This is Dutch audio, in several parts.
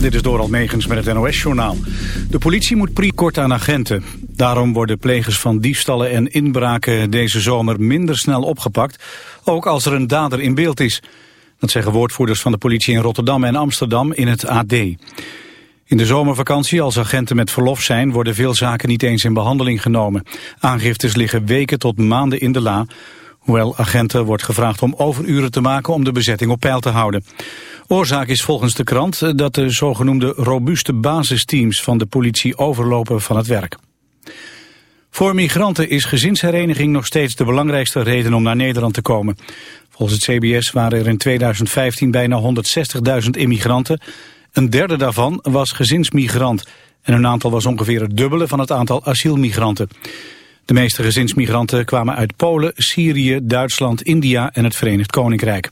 Dit is Doral Megens met het NOS-journaal. De politie moet kort aan agenten. Daarom worden plegers van diefstallen en inbraken deze zomer minder snel opgepakt, ook als er een dader in beeld is. Dat zeggen woordvoerders van de politie in Rotterdam en Amsterdam in het AD. In de zomervakantie, als agenten met verlof zijn, worden veel zaken niet eens in behandeling genomen. Aangiftes liggen weken tot maanden in de la, hoewel agenten wordt gevraagd om overuren te maken om de bezetting op peil te houden. Oorzaak is volgens de krant dat de zogenoemde robuuste basisteams van de politie overlopen van het werk. Voor migranten is gezinshereniging nog steeds de belangrijkste reden om naar Nederland te komen. Volgens het CBS waren er in 2015 bijna 160.000 immigranten. Een derde daarvan was gezinsmigrant. En hun aantal was ongeveer het dubbele van het aantal asielmigranten. De meeste gezinsmigranten kwamen uit Polen, Syrië, Duitsland, India en het Verenigd Koninkrijk.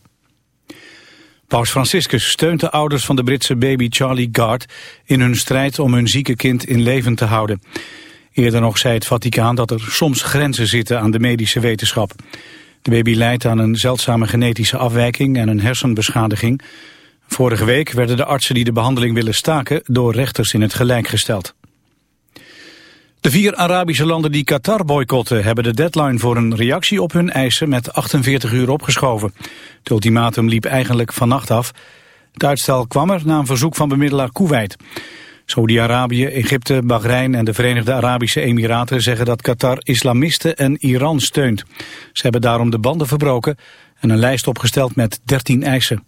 Paus Franciscus steunt de ouders van de Britse baby Charlie Gard in hun strijd om hun zieke kind in leven te houden. Eerder nog zei het Vaticaan dat er soms grenzen zitten aan de medische wetenschap. De baby lijdt aan een zeldzame genetische afwijking en een hersenbeschadiging. Vorige week werden de artsen die de behandeling willen staken door rechters in het gelijk gesteld. De vier Arabische landen die Qatar boycotten hebben de deadline voor een reactie op hun eisen met 48 uur opgeschoven. Het ultimatum liep eigenlijk vannacht af. Het uitstel kwam er na een verzoek van bemiddelaar Kuwait. Saudi-Arabië, Egypte, Bahrein en de Verenigde Arabische Emiraten zeggen dat Qatar islamisten en Iran steunt. Ze hebben daarom de banden verbroken en een lijst opgesteld met 13 eisen.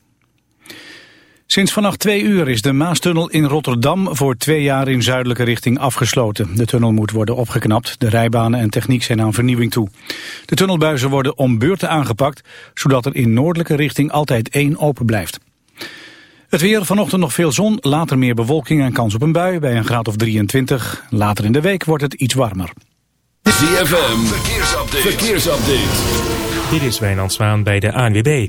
Sinds vannacht twee uur is de Maastunnel in Rotterdam voor twee jaar in zuidelijke richting afgesloten. De tunnel moet worden opgeknapt. De rijbanen en techniek zijn aan vernieuwing toe. De tunnelbuizen worden om beurten aangepakt, zodat er in noordelijke richting altijd één open blijft. Het weer, vanochtend nog veel zon, later meer bewolking en kans op een bui bij een graad of 23. Later in de week wordt het iets warmer. ZFM, verkeersupdate. verkeersupdate. Dit is Wijnand Zwaan bij de ANWB.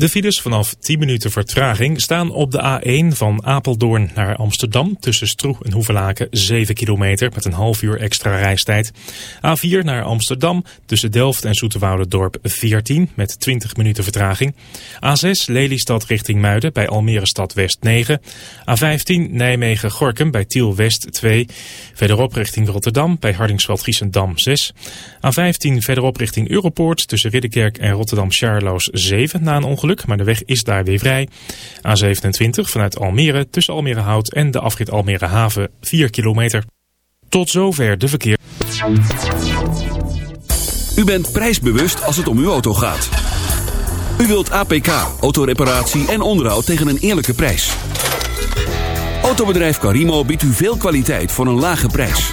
De files vanaf 10 minuten vertraging staan op de A1 van Apeldoorn naar Amsterdam tussen Stroe en Hoevelaken 7 kilometer met een half uur extra reistijd. A4 naar Amsterdam tussen Delft en Dorp 14 met 20 minuten vertraging. A6 Lelystad richting Muiden bij Almere Stad West 9. A15 Nijmegen-Gorkum bij Tiel West 2. Verderop richting Rotterdam bij Hardingsveld-Giessendam 6. A15 verderop richting Europoort tussen Ridderkerk en Rotterdam-Charloes 7 na een ongeluk maar de weg is daar weer vrij. A27 vanuit Almere tussen Almere Hout en de afrit Almere Haven 4 kilometer. Tot zover de verkeer. U bent prijsbewust als het om uw auto gaat. U wilt APK, autoreparatie en onderhoud tegen een eerlijke prijs. Autobedrijf Carimo biedt u veel kwaliteit voor een lage prijs.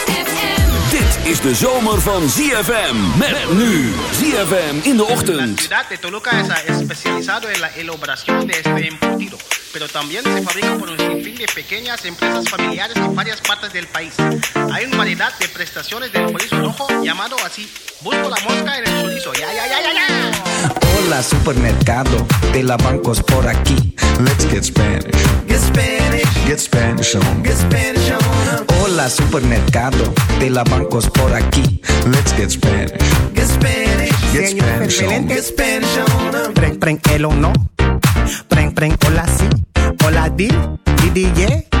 Is de zomer van ZFM. Met nu ZFM in de La ochtend. ciudad de Toluca es especializado en la elaboración de este embutido, pero también se fabrica por un sinfín de pequeñas empresas familiares en varias partes del país. Hay una variedad de prestaciones del chorizo rojo llamado así. Busco la mosca en el chorizo. Ya, ya, ya, ya, ya. Hola supermercado de la bancos por aquí. Let's get Spanish. Get Spanish, Get Spanish on. get Spanish on. Hola supermercado de la bancos por aquí. Let's get Spanish. Get Spanish, Get Spanish on. get Spanish on. Preng, preng, el o no. Preng, preng, hola sí. Hola di, di, di, yeah.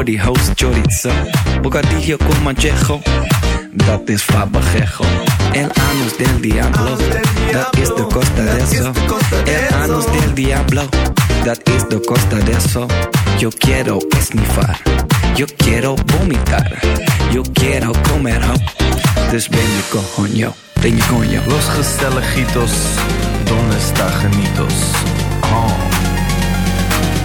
Host chorizo. Bocadillo con manchejo. Dat is fabajejo. El anus del diablo. Dat is de costa de eso. El anus del diablo. Dat is de costa de eso. Yo quiero esnifar. Yo quiero vomitar. Yo quiero comer ho. Dus ben je coño. Ben je coño. Los gezelligitos, donde está genitos? Oh.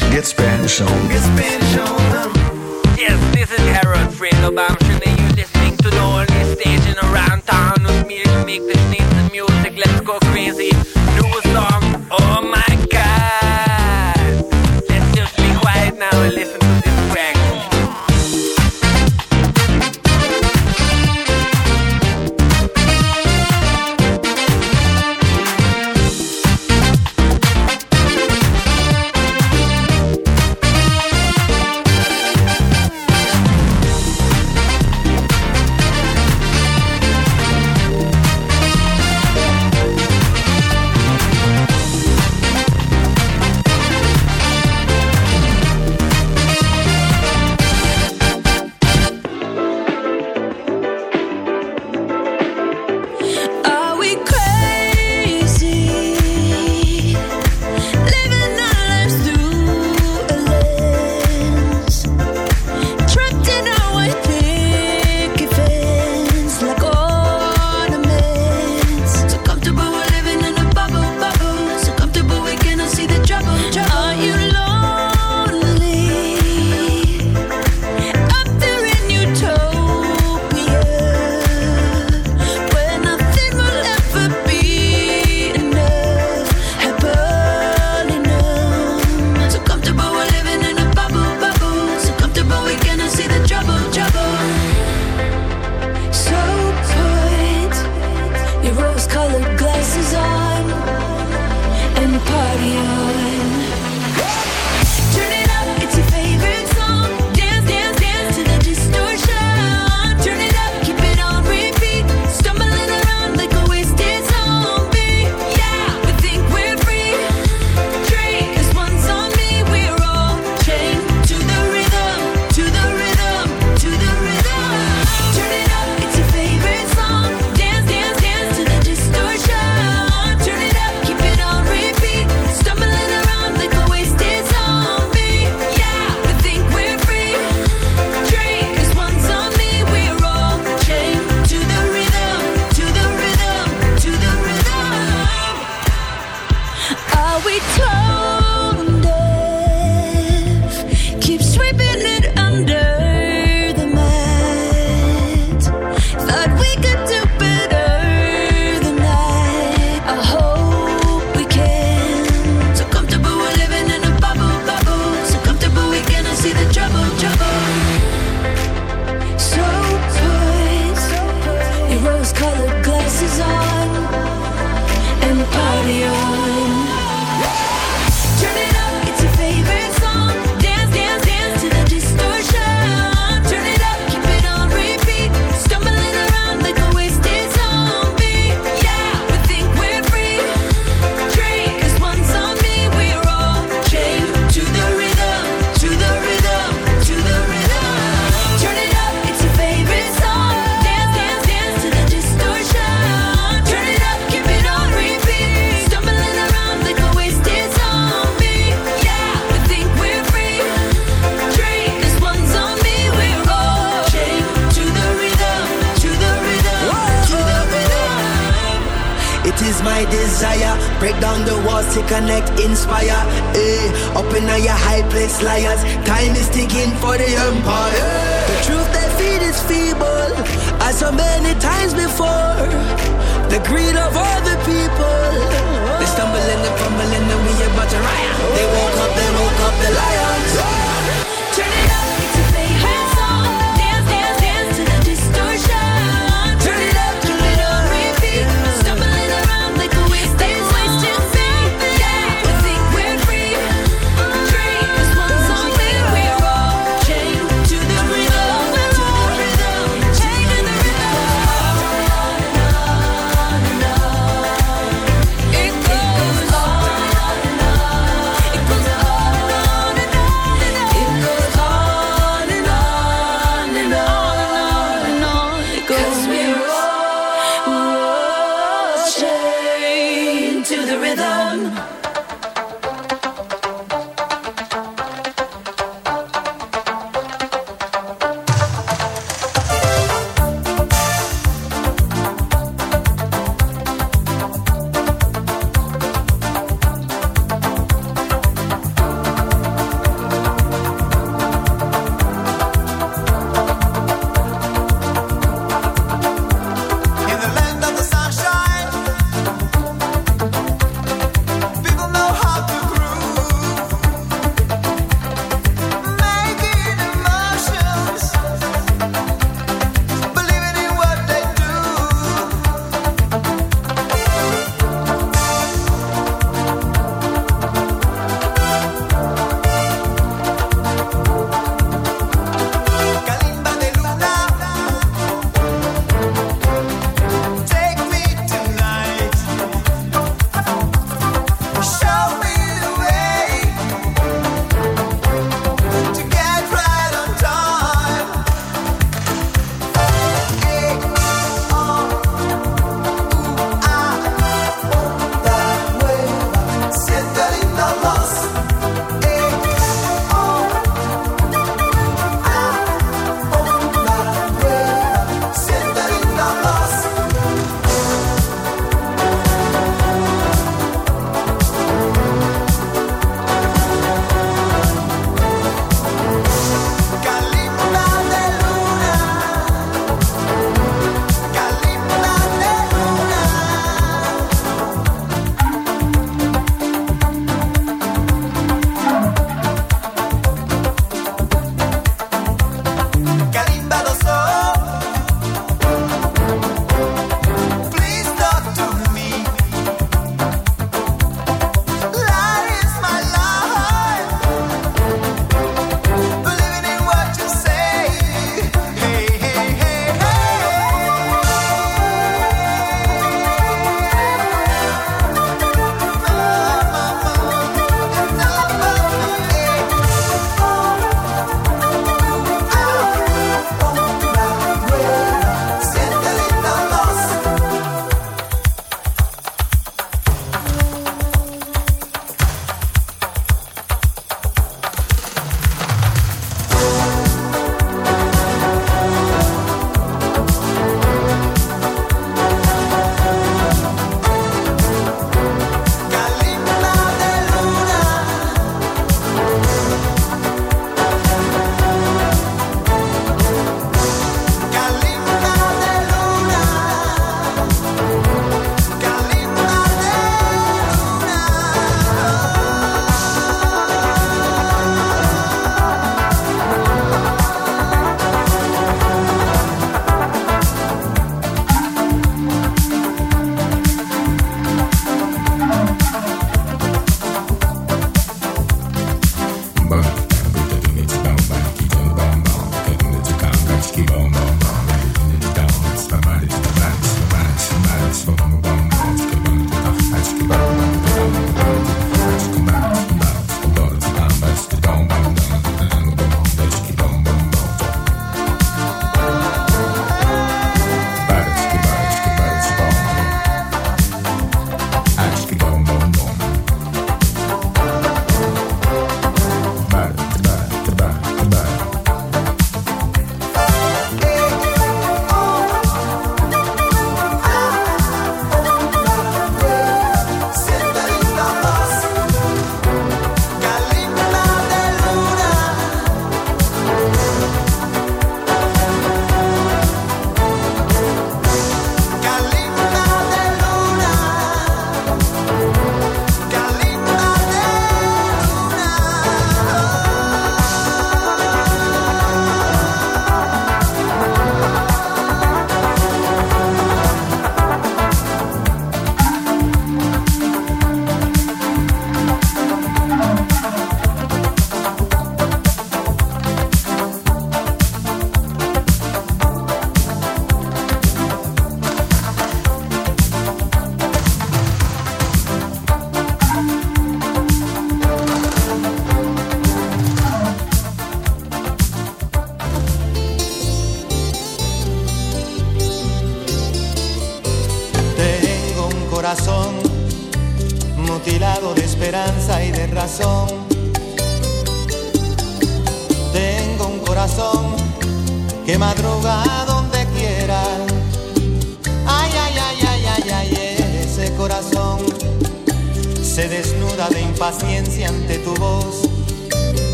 Get Spanish on. Get Spanish on 'em. Yes, this is Harold Fredo Bamshin and you're listening to the only station around town with me to make the sneeze the music. Let's go crazy. Do a song. Oh my god. Let's just be quiet now and listen to this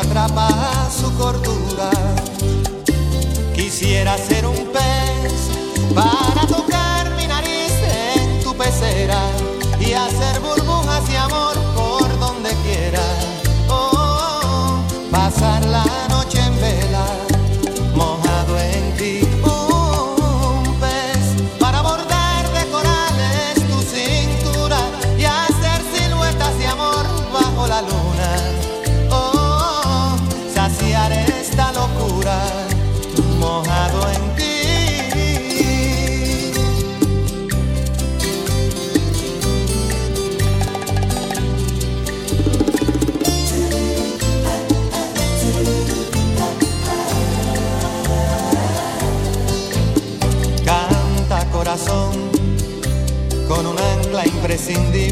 atrapa su cordura. Quisiera ser un pez para tocar mi nariz en tu pecera y hacer burbujas y amor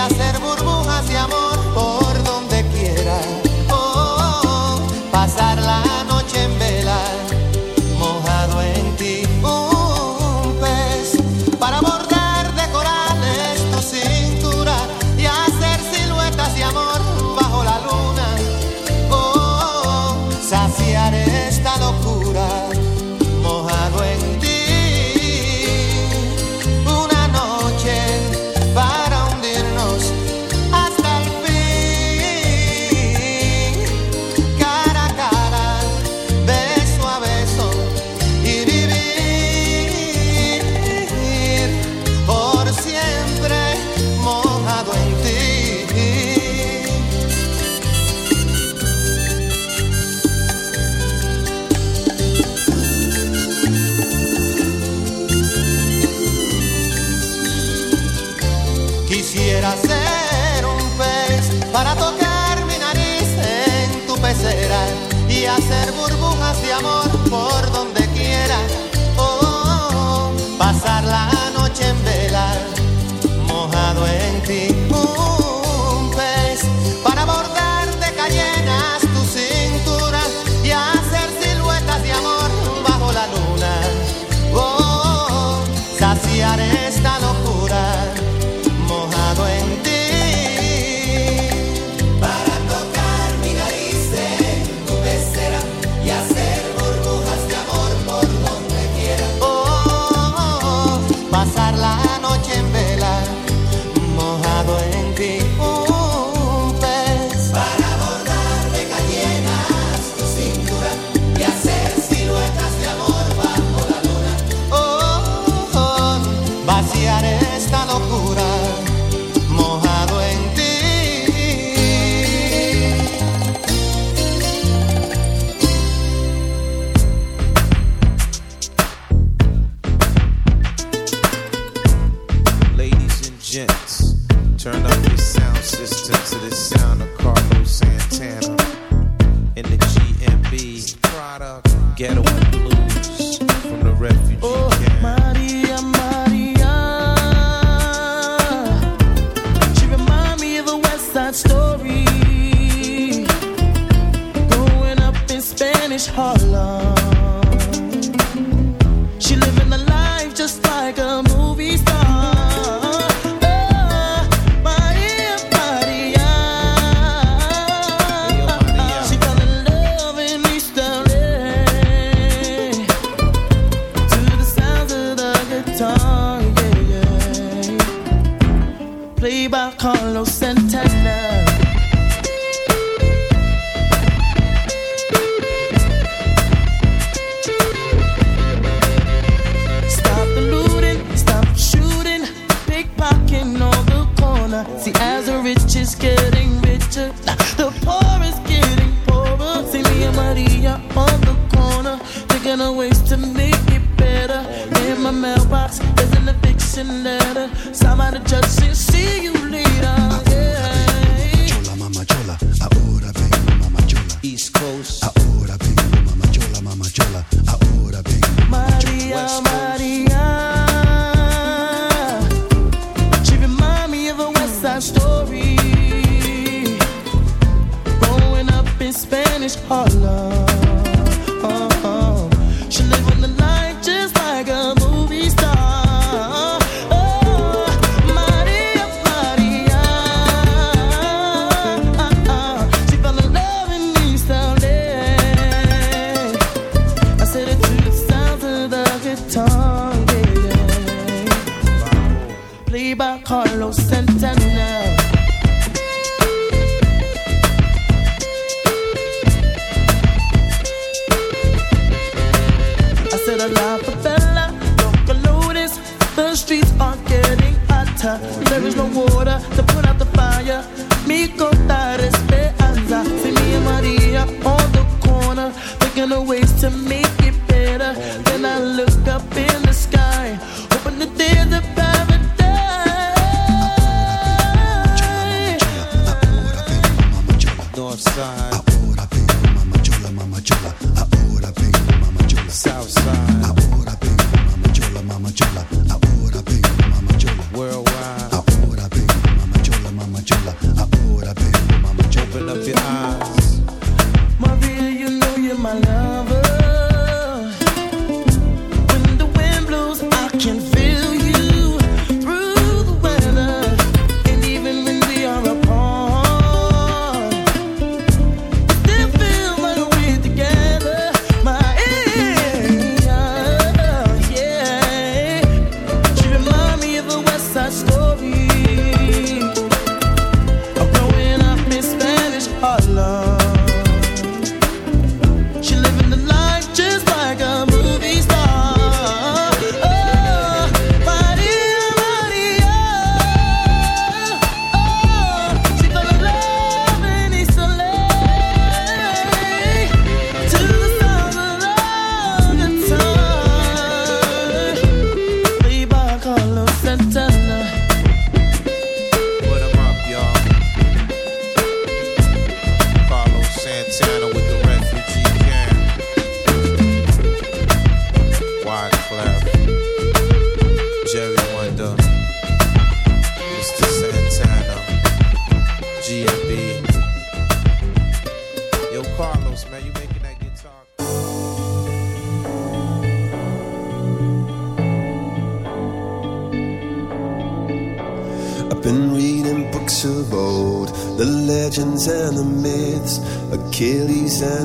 hacer burbujas de amor.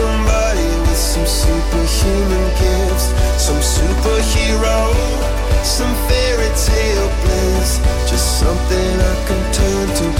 somebody with some superhuman gifts, some superhero, some fairy tale bliss, just something I can turn to.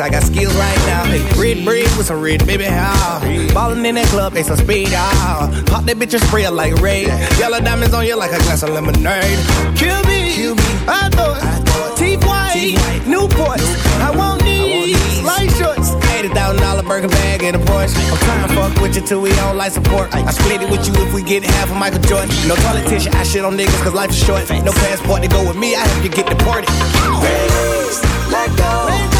I got skills right now. Hey, red bread with some red baby, how? Ballin' in that club, they some speed, ah. Pop that bitch and spray it like raid. Yellow diamonds on you like a glass of lemonade. Kill me, Kill me. I thought, teeth white, Newport. I want these, light shorts. $80,000 burger bag in a Porsche. I'm trying to fuck with you till we on life support. I split it with you if we get half of Michael Jordan. No tissue, I shit on niggas cause life is short. No passport to go with me, I help you get deported. Raise, let go, and have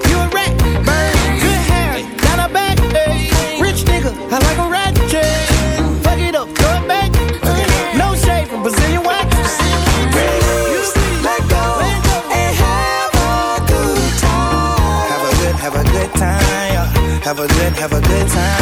have a good time.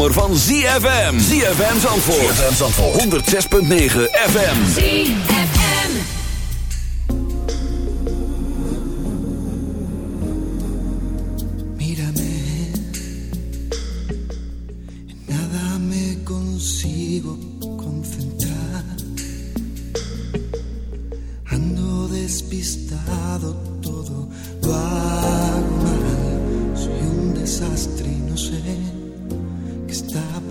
Zomer van ZFM. ZFM Zandvoort. ZFM Zandvoort. 106.9 FM. ZFM. Mírame, en nada me consigo concentrar. Ando despistado, todo lo hago mal. Soy un desastre y no sé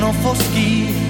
non foschi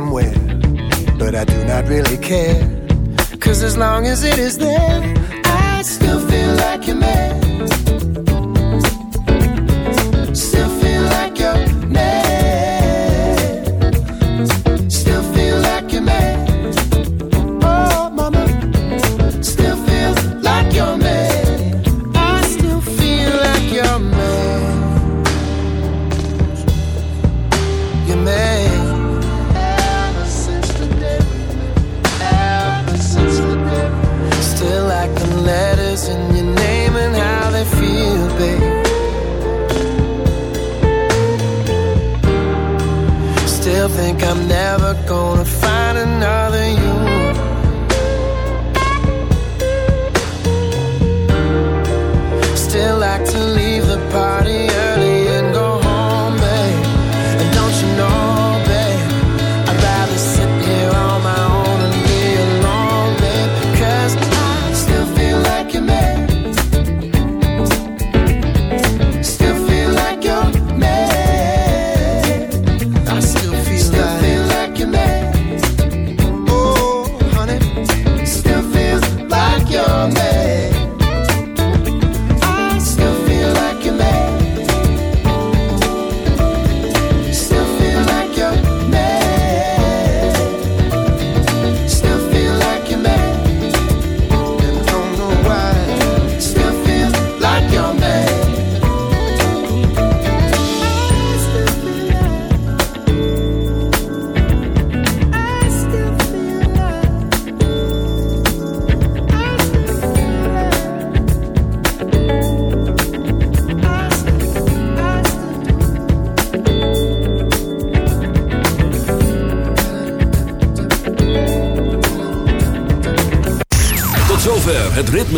some way.